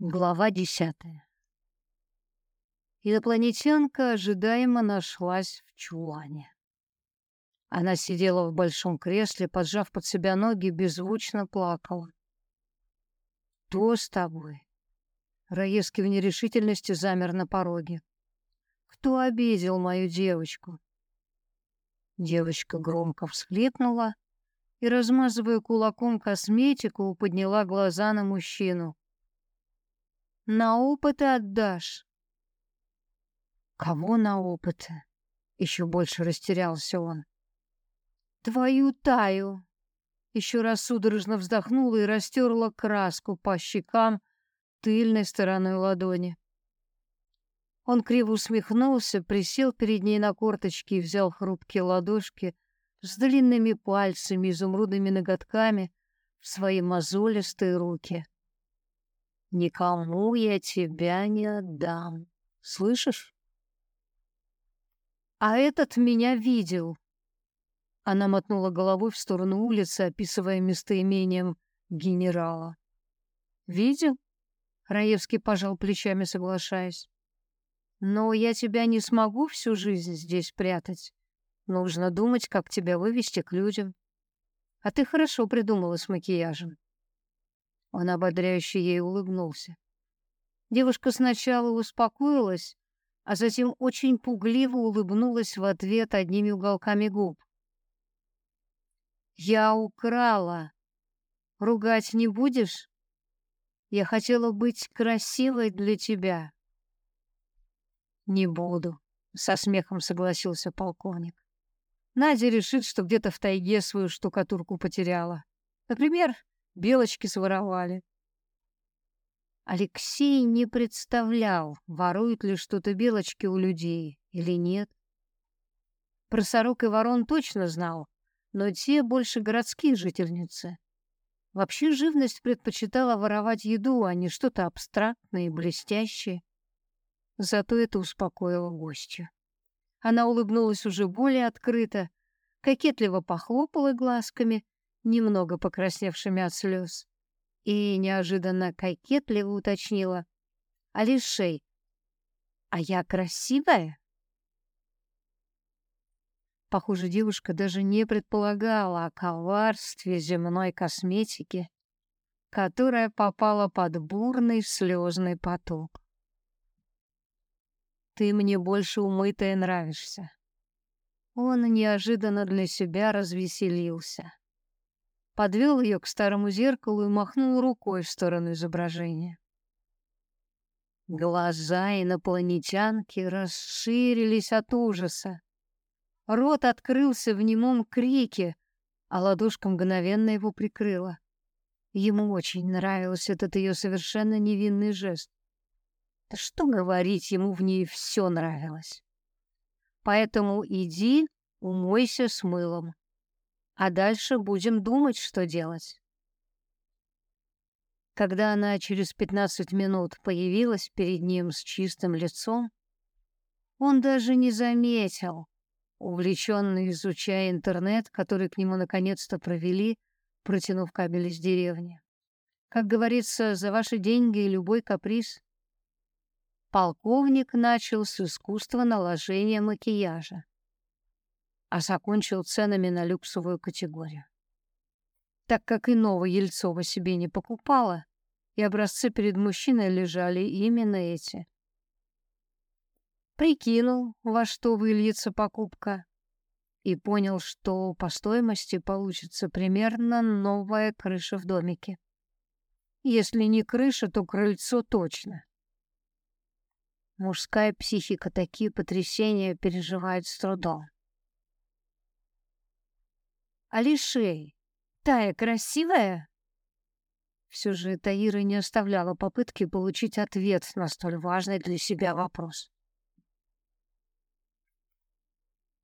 Глава десятая. Инопланетянка ожидаемо нашлась в чулане. Она сидела в большом кресле, поджав под себя ноги, беззвучно плакала. «Кто с тобой?» Раевский в нерешительности замер на пороге. «Кто обидел мою девочку?» Девочка громко всхлипнула и, размазывая кулаком косметику, подняла глаза на мужчину. На опыты отдашь. Кого на опыты? Еще больше растерялся он. Твою таю. Еще раз судорожно вздохнула и растерла краску по щекам тыльной стороной ладони. Он криво усмехнулся, присел перед ней на корточки и взял хрупкие ладошки с длинными пальцами, изумрудными ноготками в свои мозолистые руки. Никому я тебя не отдам. Слышишь? А этот меня видел. Она мотнула головой в сторону улицы, описывая местоимением генерала. Видел? Раевский пожал плечами, соглашаясь. Но я тебя не смогу всю жизнь здесь прятать. Нужно думать, как тебя вывести к людям. А ты хорошо придумала с макияжем. Он ободряюще ей улыбнулся. Девушка сначала успокоилась, а затем очень пугливо улыбнулась в ответ одними уголками губ. «Я украла. Ругать не будешь? Я хотела быть красивой для тебя». «Не буду», — со смехом согласился полковник. Надя решит, что где-то в тайге свою штукатурку потеряла. Например, белочки своровали. Алексей не представлял, воруют ли что-то белочки у людей или нет. Про сорок и ворон точно знал, но те больше городские жительницы. Вообще живность предпочитала воровать еду, а не что-то абстрактное и блестящее. Зато это успокоило гостя. Она улыбнулась уже более открыто, кокетливо похлопала глазками немного покрасневшими от слез, и неожиданно кокетливо уточнила. «Алишей, а я красивая?» Похоже, девушка даже не предполагала о коварстве земной косметики, которая попала под бурный слезный поток. «Ты мне больше умытая нравишься». Он неожиданно для себя развеселился подвел ее к старому зеркалу и махнул рукой в сторону изображения. Глаза инопланетянки расширились от ужаса. Рот открылся в немом крике, а ладошка мгновенно его прикрыла. Ему очень нравился этот ее совершенно невинный жест. Да что говорить, ему в ней все нравилось. Поэтому иди, умойся с мылом а дальше будем думать, что делать. Когда она через 15 минут появилась перед ним с чистым лицом, он даже не заметил, увлеченный изучая интернет, который к нему наконец-то провели, протянув кабель из деревни. Как говорится, за ваши деньги и любой каприз. Полковник начал с искусства наложения макияжа а закончил ценами на люксовую категорию. Так как иного Ельцова себе не покупала, и образцы перед мужчиной лежали именно эти. Прикинул, во что выльется покупка, и понял, что по стоимости получится примерно новая крыша в домике. Если не крыша, то крыльцо точно. Мужская психика такие потрясения переживает с трудом. Алишей, Тая красивая?» Все же Таира не оставляла попытки получить ответ на столь важный для себя вопрос.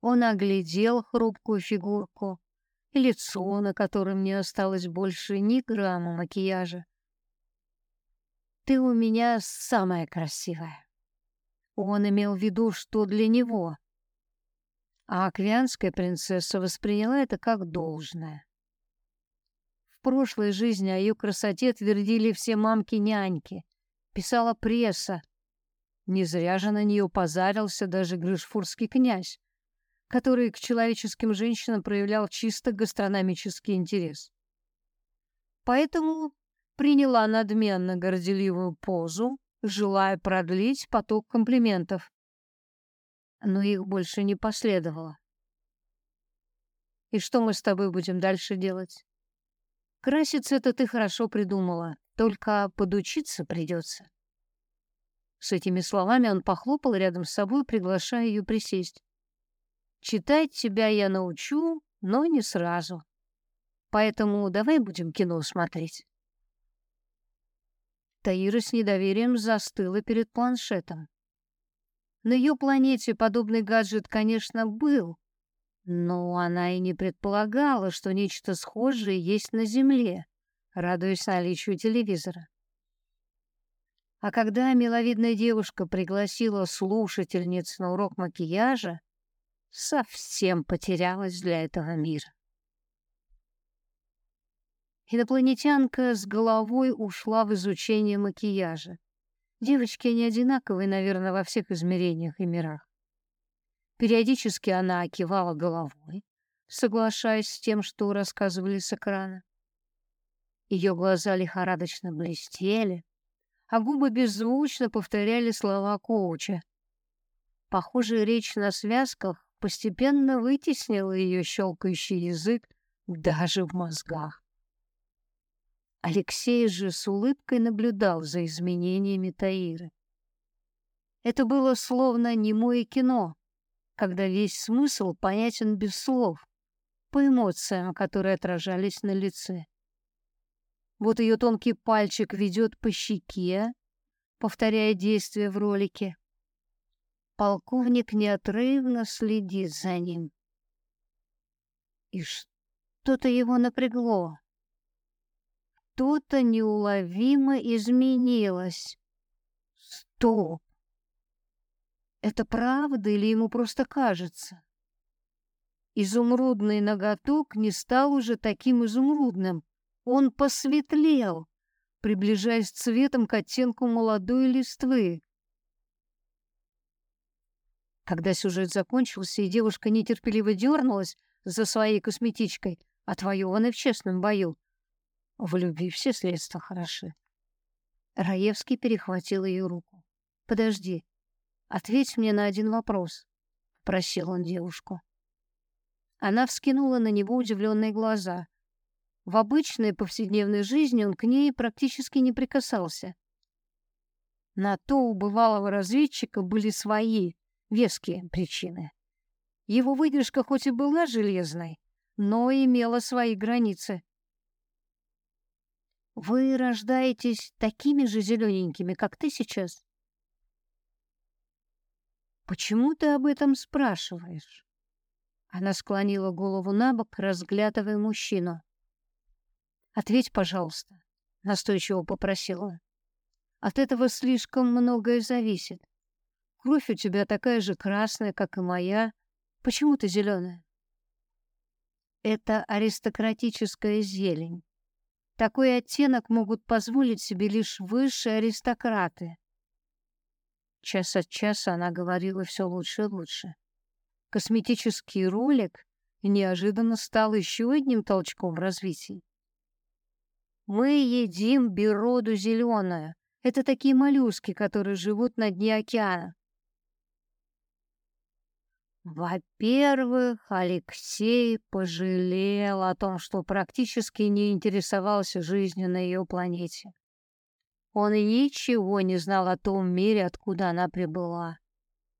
Он оглядел хрупкую фигурку лицо, на котором не осталось больше ни грамма макияжа. «Ты у меня самая красивая». Он имел в виду, что для него а аквианская принцесса восприняла это как должное. В прошлой жизни о ее красоте твердили все мамки-няньки, Писала пресса. Не зря же на нее позарился даже грышфурский князь, который к человеческим женщинам проявлял чисто гастрономический интерес. Поэтому приняла надменно горделивую позу, желая продлить поток комплиментов. Но их больше не последовало. И что мы с тобой будем дальше делать? Краситься это ты хорошо придумала, только подучиться придется. С этими словами он похлопал рядом с собой, приглашая ее присесть. Читать тебя я научу, но не сразу. Поэтому давай будем кино смотреть. Таира с недоверием застыла перед планшетом. На ее планете подобный гаджет, конечно, был, но она и не предполагала, что нечто схожее есть на Земле, радуясь наличию телевизора. А когда миловидная девушка пригласила слушательниц на урок макияжа, совсем потерялась для этого мира. Инопланетянка с головой ушла в изучение макияжа. Девочки не одинаковые, наверное, во всех измерениях и мирах. Периодически она кивала головой, соглашаясь с тем, что рассказывали с экрана. Ее глаза лихорадочно блестели, а губы беззвучно повторяли слова коуча. Похоже, речь на связках постепенно вытеснила ее щелкающий язык даже в мозгах. Алексей же с улыбкой наблюдал за изменениями Таиры. Это было словно немое кино, когда весь смысл понятен без слов, по эмоциям, которые отражались на лице. Вот ее тонкий пальчик ведет по щеке, повторяя действия в ролике. Полковник неотрывно следит за ним. И что-то его напрягло. Что-то неуловимо изменилось. Стоп! Это правда или ему просто кажется? Изумрудный ноготок не стал уже таким изумрудным. Он посветлел, приближаясь цветом к оттенку молодой листвы. Когда сюжет закончился, и девушка нетерпеливо дернулась за своей косметичкой, отвоеванной в честном бою, в любви все средства хороши. Раевский перехватил ее руку. «Подожди, Ответь мне на один вопрос, просил он девушку. Она вскинула на него удивленные глаза. В обычной повседневной жизни он к ней практически не прикасался. На то у бывалого разведчика были свои веские причины. Его выдержка хоть и была железной, но имела свои границы. Вы рождаетесь такими же зелененькими, как ты сейчас? Почему ты об этом спрашиваешь? Она склонила голову набок, разглядывая мужчину. Ответь, пожалуйста, настойчиво попросила. От этого слишком многое зависит. Кровь у тебя такая же красная, как и моя. Почему ты зеленая? Это аристократическая зелень. Такой оттенок могут позволить себе лишь высшие аристократы. Час от часа она говорила все лучше и лучше. Косметический ролик неожиданно стал еще одним толчком в развитии. Мы едим бироду зеленую. Это такие моллюски, которые живут на дне океана. Во-первых, Алексей пожалел о том, что практически не интересовался жизнью на ее планете. Он ничего не знал о том мире, откуда она прибыла.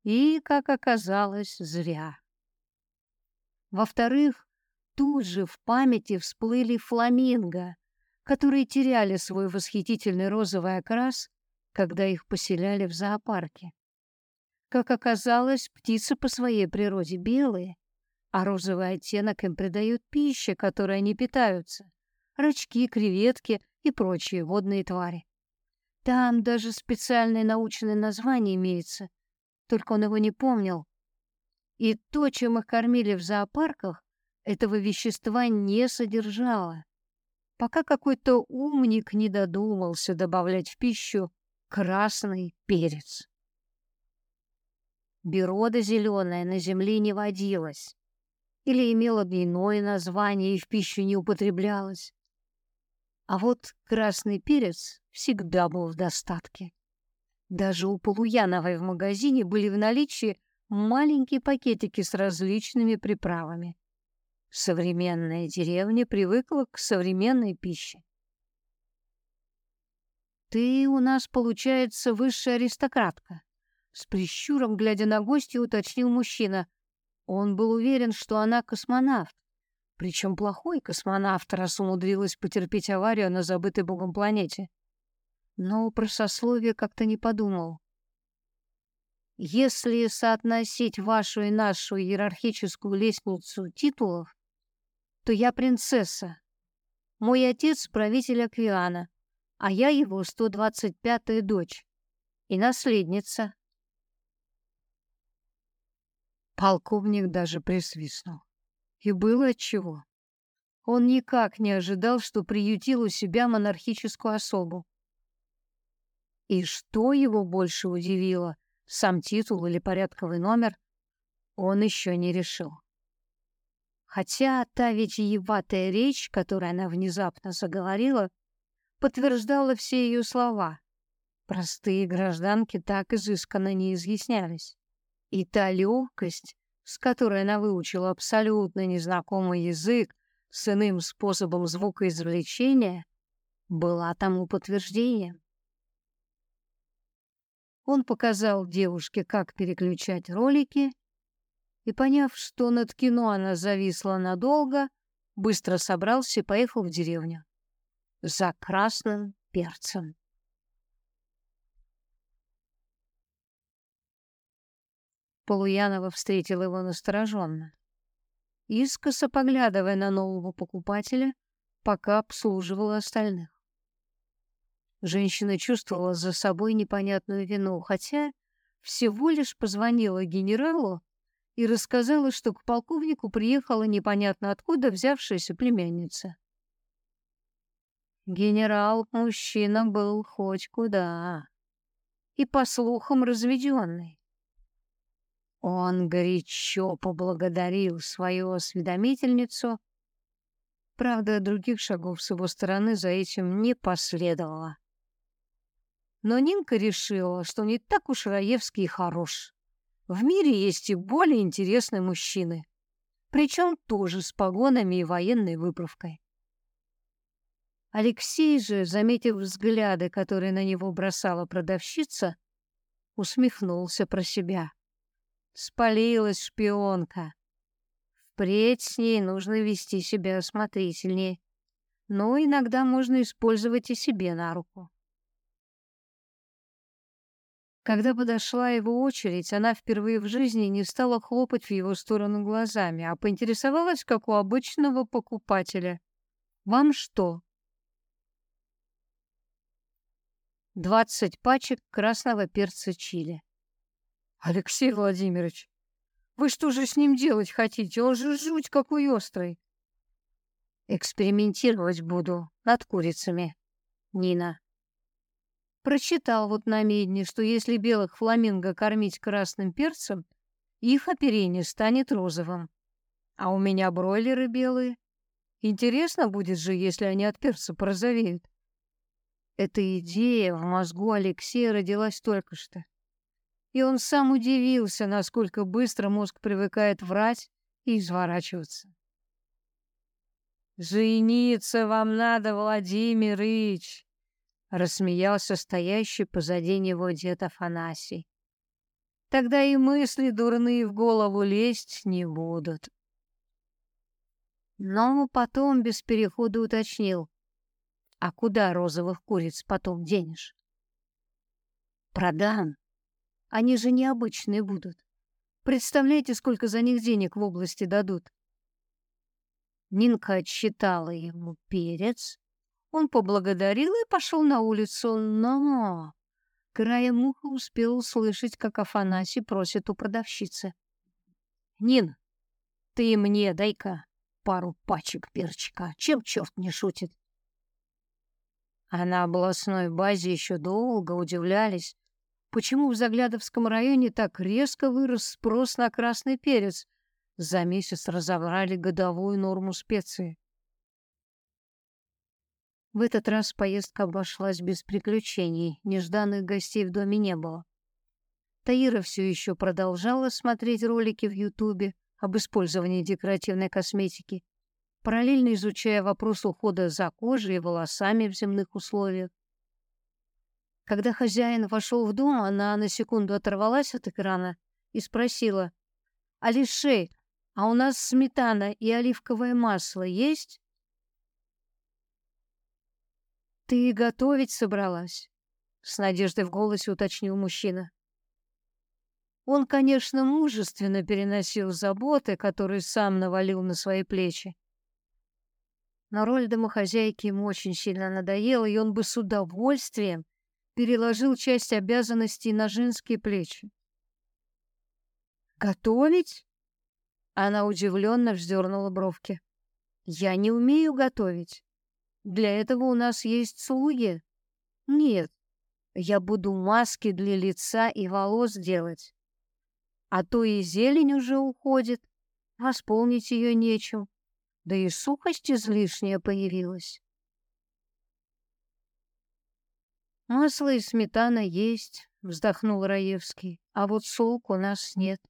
И, как оказалось, зря. Во-вторых, тут же в памяти всплыли фламинго, которые теряли свой восхитительный розовый окрас, когда их поселяли в зоопарке. Как оказалось, птицы по своей природе белые, а розовый оттенок им придает пища, которой они питаются — рачки, креветки и прочие водные твари. Там даже специальное научное название имеется, только он его не помнил. И то, чем их кормили в зоопарках, этого вещества не содержало. Пока какой-то умник не додумался добавлять в пищу красный перец. Берода зеленая на земле не водилась или имела иное название и в пищу не употреблялась. А вот красный перец всегда был в достатке. Даже у Полуяновой в магазине были в наличии маленькие пакетики с различными приправами. Современная деревня привыкла к современной пище. «Ты у нас, получается, высшая аристократка», с прищуром, глядя на гостью, уточнил мужчина. Он был уверен, что она космонавт. Причем плохой космонавт, раз умудрилась потерпеть аварию на забытой богом планете. Но про сословие как-то не подумал. Если соотносить вашу и нашу иерархическую лестницу титулов, то я принцесса. Мой отец — правитель Аквиана, а я его 125-я дочь и наследница. Полковник даже присвистнул. И было отчего. Он никак не ожидал, что приютил у себя монархическую особу. И что его больше удивило, сам титул или порядковый номер, он еще не решил. Хотя та витиеватая речь, которой она внезапно заговорила, подтверждала все ее слова. Простые гражданки так изысканно не изъяснялись. И та легкость, с которой она выучила абсолютно незнакомый язык с иным способом звукоизвлечения, была тому подтверждением. Он показал девушке, как переключать ролики, и, поняв, что над кино она зависла надолго, быстро собрался и поехал в деревню за красным перцем. Полуянова встретил его настороженно, искоса поглядывая на нового покупателя, пока обслуживала остальных. Женщина чувствовала за собой непонятную вину, хотя всего лишь позвонила генералу и рассказала, что к полковнику приехала непонятно откуда взявшаяся племянница. Генерал-мужчина был хоть куда, и, по слухам, разведенный. Он горячо поблагодарил свою осведомительницу. Правда, других шагов с его стороны за этим не последовало. Но Нинка решила, что не так уж Раевский хорош. В мире есть и более интересные мужчины, причем тоже с погонами и военной выправкой. Алексей же, заметив взгляды, которые на него бросала продавщица, усмехнулся про себя. Спалилась шпионка. Впредь с ней нужно вести себя осмотрительнее. Но иногда можно использовать и себе на руку. Когда подошла его очередь, она впервые в жизни не стала хлопать в его сторону глазами, а поинтересовалась, как у обычного покупателя. «Вам что?» «Двадцать пачек красного перца чили». Алексей Владимирович, вы что же с ним делать хотите? Он же жуть какой острый. Экспериментировать буду над курицами, Нина. Прочитал вот на медне, что если белых фламинго кормить красным перцем, их оперение станет розовым. А у меня бройлеры белые. Интересно будет же, если они от перца порозовеют. Эта идея в мозгу Алексея родилась только что и он сам удивился, насколько быстро мозг привыкает врать и изворачиваться. «Жениться вам надо, Владимир Ильич!» — рассмеялся стоящий позади него дед Афанасий. «Тогда и мысли дурные в голову лезть не будут». Но потом без перехода уточнил. «А куда розовых куриц потом денешь?» «Продам», они же необычные будут. Представляете, сколько за них денег в области дадут? Нинка отсчитала ему перец. Он поблагодарил и пошел на улицу, но... Краем уха успел услышать, как Афанасий просит у продавщицы. «Нин, ты мне дай-ка пару пачек перчика. Чем черт не шутит?» А на областной базе еще долго удивлялись, почему в Заглядовском районе так резко вырос спрос на красный перец. За месяц разобрали годовую норму специи. В этот раз поездка обошлась без приключений, нежданных гостей в доме не было. Таира все еще продолжала смотреть ролики в Ютубе об использовании декоративной косметики, параллельно изучая вопрос ухода за кожей и волосами в земных условиях. Когда хозяин вошел в дом, она на секунду оторвалась от экрана и спросила, «Алишей, а у нас сметана и оливковое масло есть?» «Ты готовить собралась?» — с надеждой в голосе уточнил мужчина. Он, конечно, мужественно переносил заботы, которые сам навалил на свои плечи. Но роль домохозяйки ему очень сильно надоела, и он бы с удовольствием переложил часть обязанностей на женские плечи. «Готовить?» Она удивленно вздернула бровки. «Я не умею готовить. Для этого у нас есть слуги. Нет, я буду маски для лица и волос делать. А то и зелень уже уходит, восполнить ее нечем, да и сухость излишняя появилась. Масло и сметана есть, вздохнул Раевский, а вот солк у нас нет.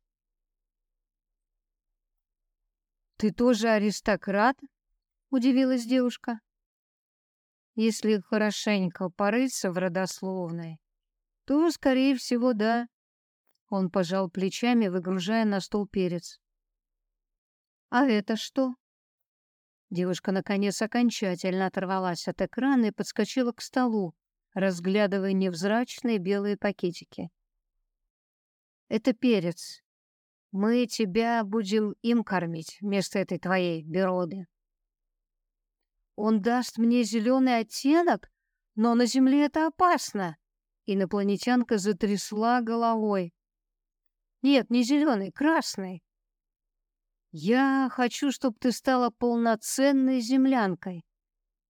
Ты тоже аристократ? удивилась девушка. Если хорошенько порыться в родословной, то, скорее всего, да. Он пожал плечами, выгружая на стол перец. А это что? Девушка наконец окончательно оторвалась от экрана и подскочила к столу, разглядывая невзрачные белые пакетики. Это перец. Мы тебя будем им кормить вместо этой твоей бероды. Он даст мне зеленый оттенок, но на Земле это опасно. Инопланетянка затрясла головой. Нет, не зеленый, красный. Я хочу, чтобы ты стала полноценной землянкой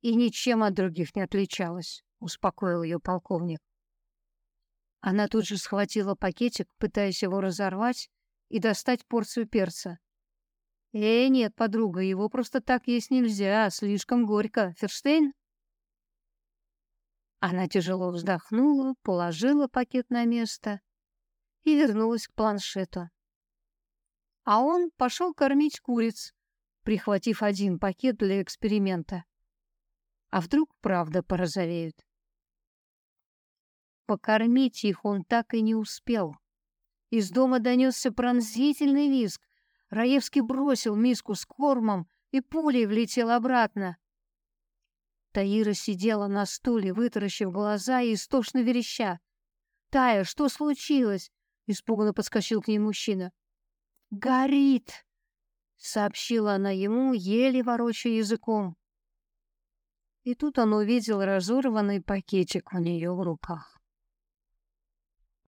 и ничем от других не отличалась, успокоил ее полковник. Она тут же схватила пакетик, пытаясь его разорвать и достать порцию перца. «Э, нет, подруга, его просто так есть нельзя, слишком горько. Ферштейн?» Она тяжело вздохнула, положила пакет на место и вернулась к планшету. А он пошел кормить куриц, прихватив один пакет для эксперимента. А вдруг правда порозовеют? Покормить их он так и не успел. Из дома донесся пронзительный визг. Раевский бросил миску с кормом и пулей влетел обратно. Таира сидела на стуле, вытаращив глаза и истошно вереща. «Тая, что случилось?» — испуганно подскочил к ней мужчина. «Горит!» — сообщила она ему, еле ворочая языком. И тут он увидел разорванный пакетик у нее в руках.